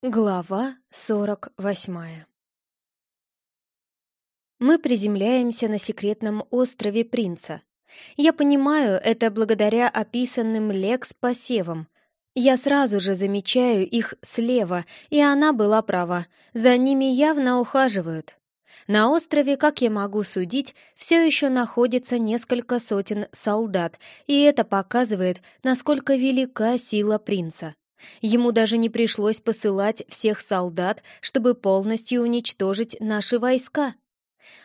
Глава сорок восьмая Мы приземляемся на секретном острове Принца. Я понимаю, это благодаря описанным Лекс посевам. Я сразу же замечаю их слева, и она была права, за ними явно ухаживают. На острове, как я могу судить, все еще находится несколько сотен солдат, и это показывает, насколько велика сила принца. Ему даже не пришлось посылать всех солдат, чтобы полностью уничтожить наши войска.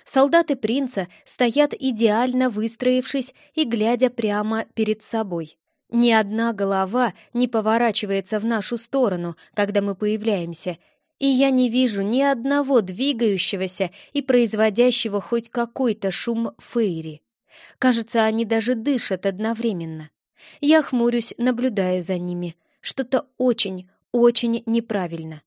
Солдаты принца стоят идеально выстроившись и глядя прямо перед собой. Ни одна голова не поворачивается в нашу сторону, когда мы появляемся, и я не вижу ни одного двигающегося и производящего хоть какой-то шум фейри. Кажется, они даже дышат одновременно. Я хмурюсь, наблюдая за ними — что-то очень, очень неправильно.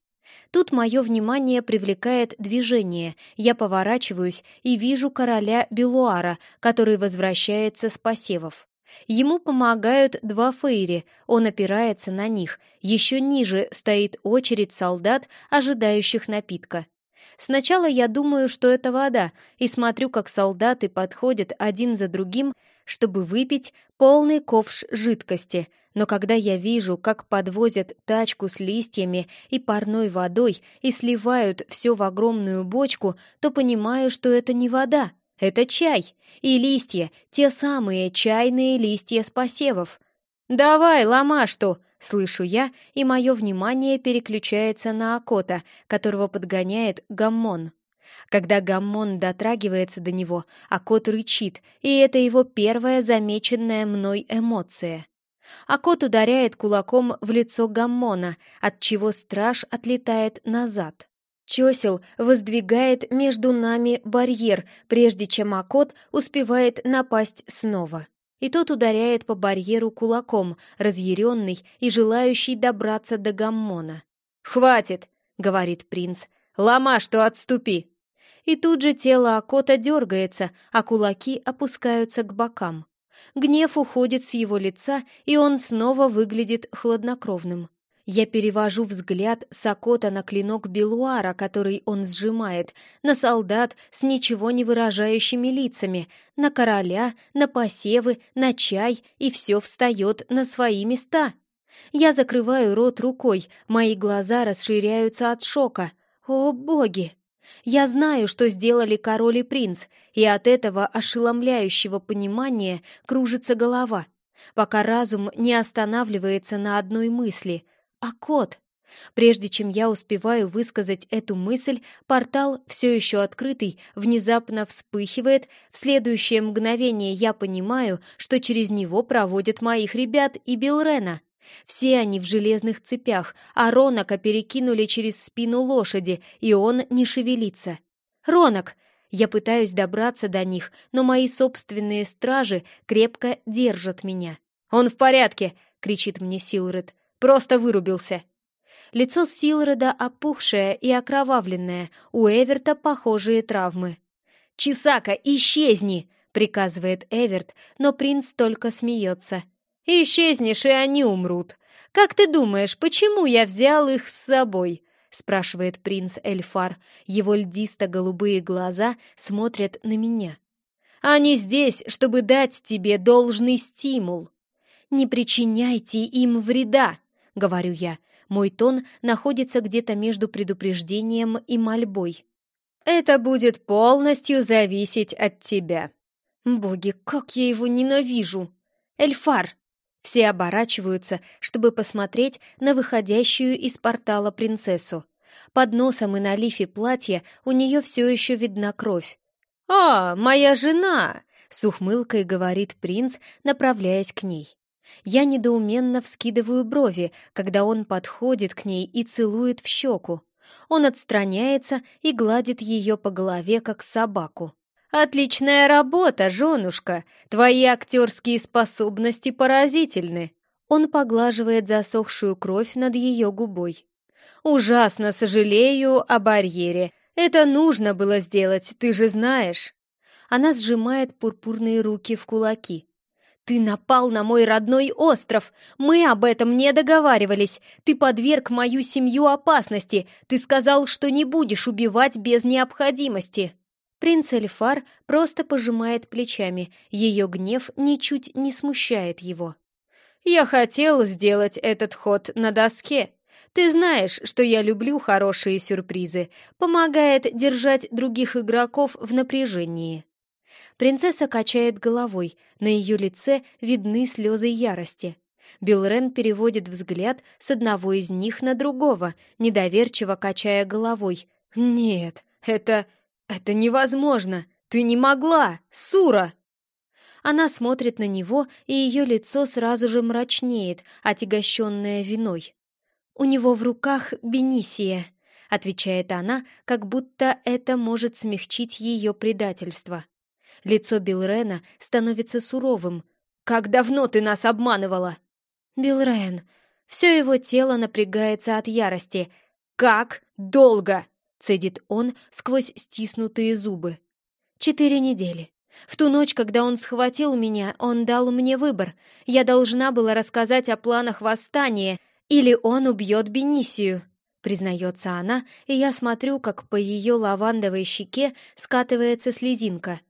Тут мое внимание привлекает движение. Я поворачиваюсь и вижу короля Белуара, который возвращается с посевов. Ему помогают два фейри, он опирается на них. Еще ниже стоит очередь солдат, ожидающих напитка. Сначала я думаю, что это вода, и смотрю, как солдаты подходят один за другим, чтобы выпить полный ковш жидкости — но когда я вижу, как подвозят тачку с листьями и парной водой и сливают все в огромную бочку, то понимаю, что это не вода, это чай. И листья, те самые чайные листья с посевов. «Давай, лома что!» — слышу я, и мое внимание переключается на Акота, которого подгоняет гаммон. Когда гаммон дотрагивается до него, Акот рычит, и это его первая замеченная мной эмоция. А кот ударяет кулаком в лицо Гаммона, от чего страж отлетает назад. Чосел воздвигает между нами барьер, прежде чем Акот успевает напасть снова. И тот ударяет по барьеру кулаком, разъяренный и желающий добраться до Гаммона. «Хватит!» — говорит принц. «Лома, что отступи!» И тут же тело Акота дергается, а кулаки опускаются к бокам. Гнев уходит с его лица, и он снова выглядит хладнокровным. Я перевожу взгляд с Акота на клинок Белуара, который он сжимает, на солдат с ничего не выражающими лицами, на короля, на посевы, на чай, и все встает на свои места. Я закрываю рот рукой, мои глаза расширяются от шока. О, боги! Я знаю, что сделали король и принц, и от этого ошеломляющего понимания кружится голова, пока разум не останавливается на одной мысли — а кот? Прежде чем я успеваю высказать эту мысль, портал, все еще открытый, внезапно вспыхивает. В следующее мгновение я понимаю, что через него проводят моих ребят и Билрена. Все они в железных цепях, а Ронака перекинули через спину лошади, и он не шевелится. «Ронок!» Я пытаюсь добраться до них, но мои собственные стражи крепко держат меня. «Он в порядке!» — кричит мне Силред. «Просто вырубился!» Лицо Силреда опухшее и окровавленное, у Эверта похожие травмы. «Чесака, исчезни!» — приказывает Эверт, но принц только смеется. Исчезнешь, и они умрут. Как ты думаешь, почему я взял их с собой?» — спрашивает принц Эльфар. Его льдисто-голубые глаза смотрят на меня. «Они здесь, чтобы дать тебе должный стимул». «Не причиняйте им вреда», — говорю я. Мой тон находится где-то между предупреждением и мольбой. «Это будет полностью зависеть от тебя». «Боги, как я его ненавижу!» «Эльфар!» Все оборачиваются, чтобы посмотреть на выходящую из портала принцессу. Под носом и на лифе платья у нее все еще видна кровь. «А, моя жена!» — с ухмылкой говорит принц, направляясь к ней. Я недоуменно вскидываю брови, когда он подходит к ней и целует в щеку. Он отстраняется и гладит ее по голове, как собаку. «Отличная работа, женушка! Твои актерские способности поразительны!» Он поглаживает засохшую кровь над ее губой. «Ужасно сожалею о барьере. Это нужно было сделать, ты же знаешь!» Она сжимает пурпурные руки в кулаки. «Ты напал на мой родной остров! Мы об этом не договаривались! Ты подверг мою семью опасности! Ты сказал, что не будешь убивать без необходимости!» Принц Эльфар просто пожимает плечами, ее гнев ничуть не смущает его. «Я хотел сделать этот ход на доске. Ты знаешь, что я люблю хорошие сюрпризы. Помогает держать других игроков в напряжении». Принцесса качает головой, на ее лице видны слезы ярости. Билрен переводит взгляд с одного из них на другого, недоверчиво качая головой. «Нет, это... это невозможно! Ты не могла! Сура!» Она смотрит на него, и ее лицо сразу же мрачнеет, отягощенное виной. «У него в руках Бенисия», — отвечает она, как будто это может смягчить ее предательство. Лицо Билрена становится суровым. «Как давно ты нас обманывала?» «Билрен...» Все его тело напрягается от ярости. «Как долго?» — цедит он сквозь стиснутые зубы. «Четыре недели. В ту ночь, когда он схватил меня, он дал мне выбор. Я должна была рассказать о планах восстания, или он убьет Бенисию», — признается она, и я смотрю, как по ее лавандовой щеке скатывается слезинка.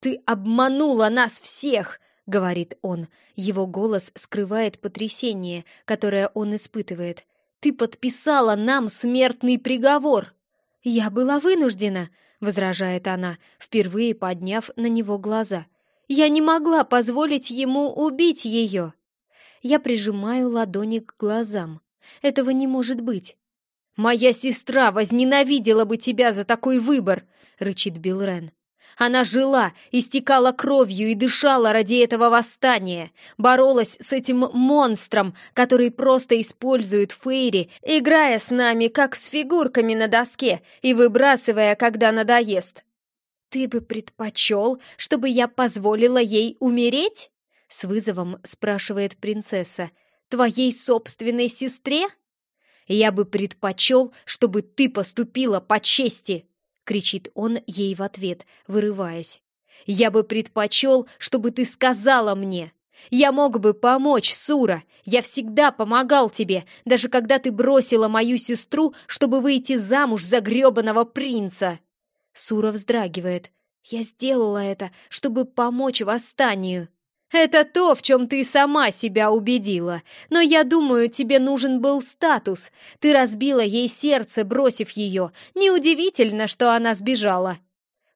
«Ты обманула нас всех!» — говорит он. Его голос скрывает потрясение, которое он испытывает. «Ты подписала нам смертный приговор!» «Я была вынуждена!» — возражает она, впервые подняв на него глаза. «Я не могла позволить ему убить ее!» Я прижимаю ладони к глазам. Этого не может быть. «Моя сестра возненавидела бы тебя за такой выбор!» — рычит Билрен. Она жила, истекала кровью и дышала ради этого восстания, боролась с этим монстром, который просто использует Фейри, играя с нами, как с фигурками на доске и выбрасывая, когда надоест. «Ты бы предпочел, чтобы я позволила ей умереть?» С вызовом спрашивает принцесса. «Твоей собственной сестре?» «Я бы предпочел, чтобы ты поступила по чести!» Кричит он ей в ответ, вырываясь. «Я бы предпочел, чтобы ты сказала мне. Я мог бы помочь, Сура. Я всегда помогал тебе, даже когда ты бросила мою сестру, чтобы выйти замуж за гребаного принца». Сура вздрагивает. «Я сделала это, чтобы помочь восстанию». Это то, в чем ты сама себя убедила. Но я думаю, тебе нужен был статус. Ты разбила ей сердце, бросив ее. Неудивительно, что она сбежала».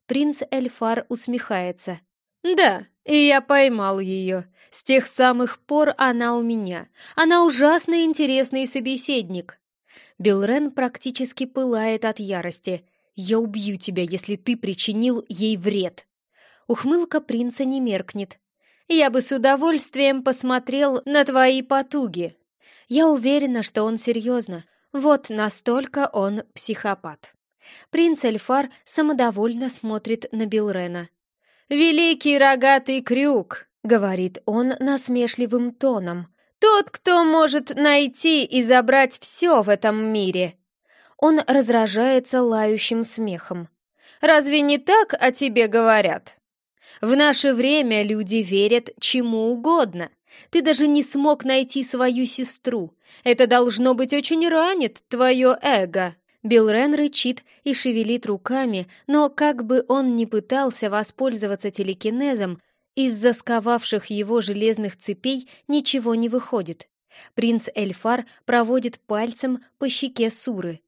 Принц Эльфар усмехается. «Да, и я поймал ее. С тех самых пор она у меня. Она ужасно интересный собеседник». Билрен практически пылает от ярости. «Я убью тебя, если ты причинил ей вред». Ухмылка принца не меркнет. Я бы с удовольствием посмотрел на твои потуги. Я уверена, что он серьезно. Вот настолько он психопат. Принц Эльфар самодовольно смотрит на Билрена. «Великий рогатый крюк!» — говорит он насмешливым тоном. «Тот, кто может найти и забрать все в этом мире!» Он разражается лающим смехом. «Разве не так о тебе говорят?» В наше время люди верят чему угодно. Ты даже не смог найти свою сестру. Это должно быть очень ранит твое эго». Билрен рычит и шевелит руками, но как бы он ни пытался воспользоваться телекинезом, из-за сковавших его железных цепей ничего не выходит. Принц Эльфар проводит пальцем по щеке Суры.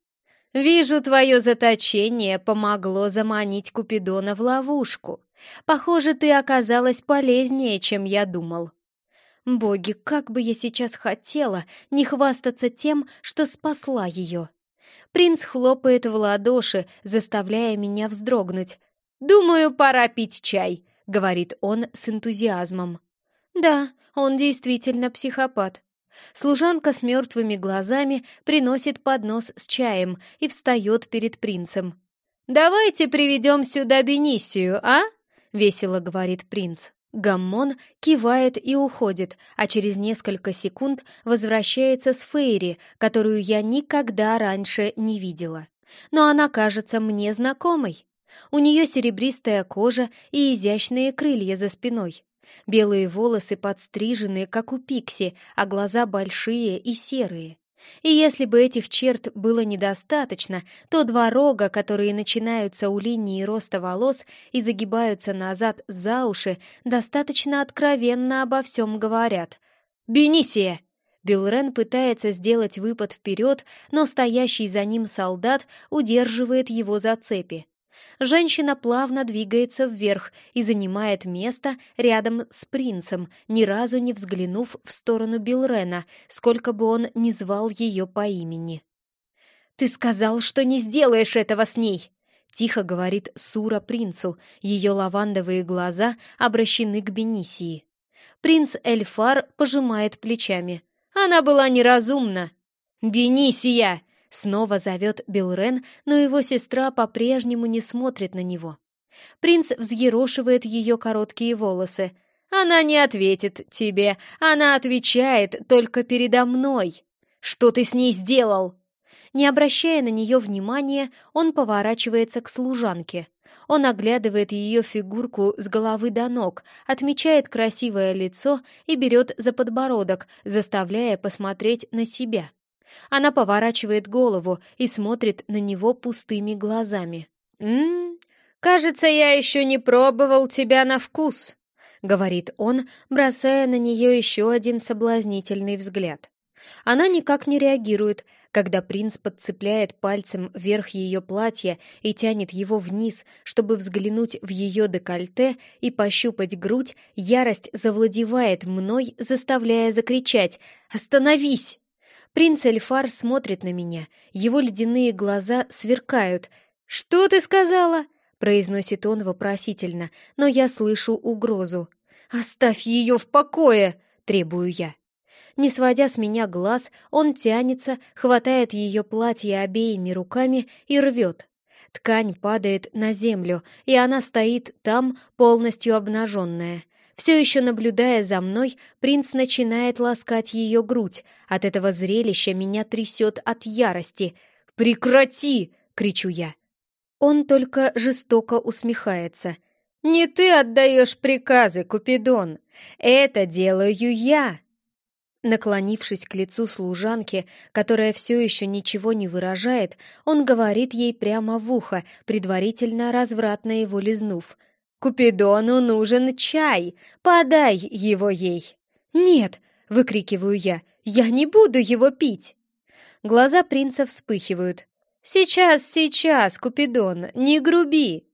«Вижу, твое заточение помогло заманить Купидона в ловушку. Похоже, ты оказалась полезнее, чем я думал. Боги, как бы я сейчас хотела не хвастаться тем, что спасла ее. Принц хлопает в ладоши, заставляя меня вздрогнуть. «Думаю, пора пить чай», — говорит он с энтузиазмом. «Да, он действительно психопат». Служанка с мертвыми глазами приносит поднос с чаем и встает перед принцем. «Давайте приведем сюда Бенисию, а?» — весело говорит принц. Гаммон кивает и уходит, а через несколько секунд возвращается с Фейри, которую я никогда раньше не видела. Но она кажется мне знакомой. У нее серебристая кожа и изящные крылья за спиной. Белые волосы подстрижены, как у Пикси, а глаза большие и серые. И если бы этих черт было недостаточно, то два рога, которые начинаются у линии роста волос и загибаются назад за уши, достаточно откровенно обо всем говорят. «Бенисия!» Билрен пытается сделать выпад вперед, но стоящий за ним солдат удерживает его за цепи. Женщина плавно двигается вверх и занимает место рядом с принцем, ни разу не взглянув в сторону Билрена, сколько бы он ни звал ее по имени. «Ты сказал, что не сделаешь этого с ней!» — тихо говорит Сура принцу, ее лавандовые глаза обращены к Бенисии. Принц Эльфар пожимает плечами. «Она была неразумна!» «Бенисия!» Снова зовет Билрен, но его сестра по-прежнему не смотрит на него. Принц взъерошивает ее короткие волосы. «Она не ответит тебе, она отвечает только передо мной. Что ты с ней сделал?» Не обращая на нее внимания, он поворачивается к служанке. Он оглядывает ее фигурку с головы до ног, отмечает красивое лицо и берет за подбородок, заставляя посмотреть на себя. Она поворачивает голову и смотрит на него пустыми глазами. «М-м, кажется, я еще не пробовал тебя на вкус», — говорит он, бросая на нее еще один соблазнительный взгляд. Она никак не реагирует, когда принц подцепляет пальцем верх ее платья и тянет его вниз, чтобы взглянуть в ее декольте и пощупать грудь, ярость завладевает мной, заставляя закричать «Остановись!» Принц Эльфар смотрит на меня, его ледяные глаза сверкают. «Что ты сказала?» — произносит он вопросительно, но я слышу угрозу. «Оставь ее в покое!» — требую я. Не сводя с меня глаз, он тянется, хватает ее платье обеими руками и рвет. Ткань падает на землю, и она стоит там, полностью обнаженная. Все еще наблюдая за мной, принц начинает ласкать ее грудь. От этого зрелища меня трясет от ярости. «Прекрати!» — кричу я. Он только жестоко усмехается. «Не ты отдаешь приказы, Купидон! Это делаю я!» Наклонившись к лицу служанки, которая все еще ничего не выражает, он говорит ей прямо в ухо, предварительно развратно его лизнув — Купидону нужен чай, подай его ей. Нет, выкрикиваю я, я не буду его пить. Глаза принца вспыхивают. Сейчас, сейчас, Купидон, не груби.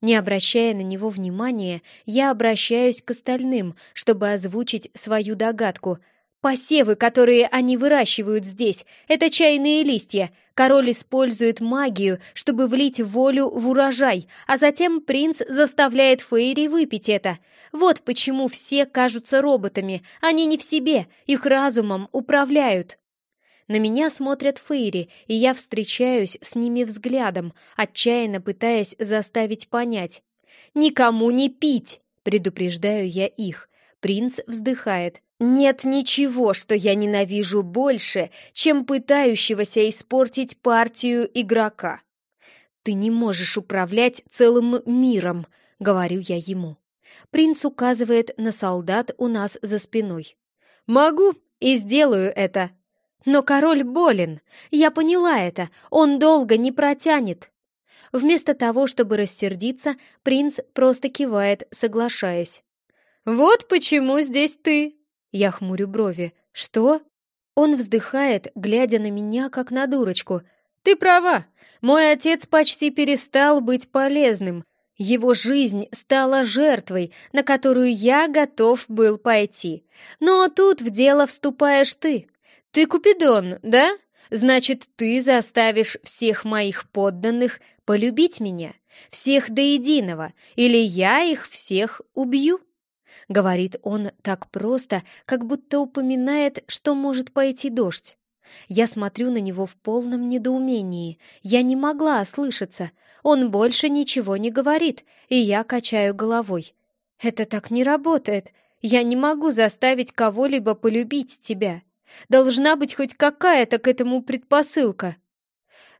Не обращая на него внимания, я обращаюсь к остальным, чтобы озвучить свою догадку — Посевы, которые они выращивают здесь, это чайные листья. Король использует магию, чтобы влить волю в урожай, а затем принц заставляет Фейри выпить это. Вот почему все кажутся роботами. Они не в себе, их разумом управляют. На меня смотрят Фейри, и я встречаюсь с ними взглядом, отчаянно пытаясь заставить понять. «Никому не пить!» — предупреждаю я их. Принц вздыхает. Нет ничего, что я ненавижу больше, чем пытающегося испортить партию игрока. Ты не можешь управлять целым миром, говорю я ему. Принц указывает на солдат у нас за спиной. Могу и сделаю это. Но король болен. Я поняла это. Он долго не протянет. Вместо того, чтобы рассердиться, принц просто кивает, соглашаясь. «Вот почему здесь ты», я хмурю брови. «Что?» Он вздыхает, глядя на меня, как на дурочку. «Ты права. Мой отец почти перестал быть полезным. Его жизнь стала жертвой, на которую я готов был пойти. Но тут в дело вступаешь ты. Ты Купидон, да? Значит, ты заставишь всех моих подданных полюбить меня, всех до единого, или я их всех убью?» Говорит он так просто, как будто упоминает, что может пойти дождь. Я смотрю на него в полном недоумении. Я не могла ослышаться. Он больше ничего не говорит, и я качаю головой. «Это так не работает. Я не могу заставить кого-либо полюбить тебя. Должна быть хоть какая-то к этому предпосылка».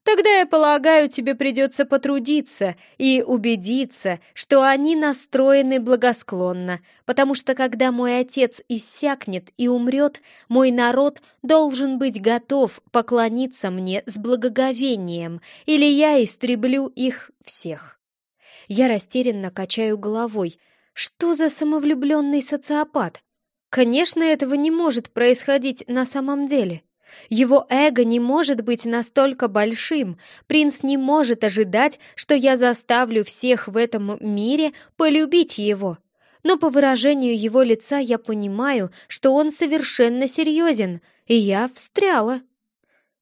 Тогда, я полагаю, тебе придется потрудиться и убедиться, что они настроены благосклонно, потому что когда мой отец иссякнет и умрет, мой народ должен быть готов поклониться мне с благоговением, или я истреблю их всех. Я растерянно качаю головой. Что за самовлюбленный социопат? Конечно, этого не может происходить на самом деле. Его эго не может быть настолько большим. Принц не может ожидать, что я заставлю всех в этом мире полюбить его. Но по выражению его лица я понимаю, что он совершенно серьезен, и я встряла.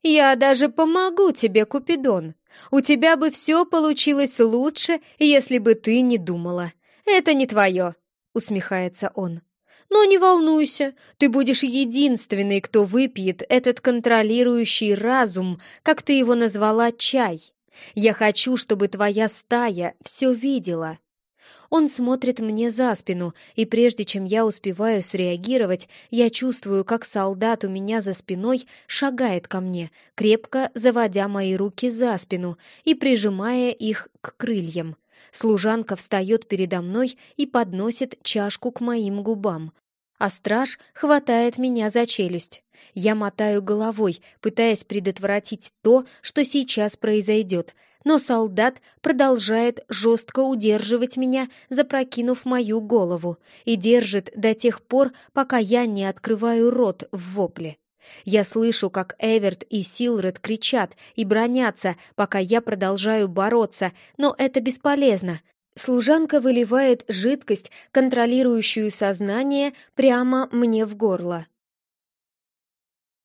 «Я даже помогу тебе, Купидон. У тебя бы все получилось лучше, если бы ты не думала. Это не твое», — усмехается он. Но не волнуйся, ты будешь единственный, кто выпьет этот контролирующий разум, как ты его назвала, чай. Я хочу, чтобы твоя стая все видела». Он смотрит мне за спину, и прежде чем я успеваю среагировать, я чувствую, как солдат у меня за спиной шагает ко мне, крепко заводя мои руки за спину и прижимая их к крыльям. Служанка встает передо мной и подносит чашку к моим губам, а страж хватает меня за челюсть. Я мотаю головой, пытаясь предотвратить то, что сейчас произойдет, но солдат продолжает жестко удерживать меня, запрокинув мою голову, и держит до тех пор, пока я не открываю рот в вопле. Я слышу, как Эверт и Силред кричат и бронятся, пока я продолжаю бороться, но это бесполезно. Служанка выливает жидкость, контролирующую сознание, прямо мне в горло.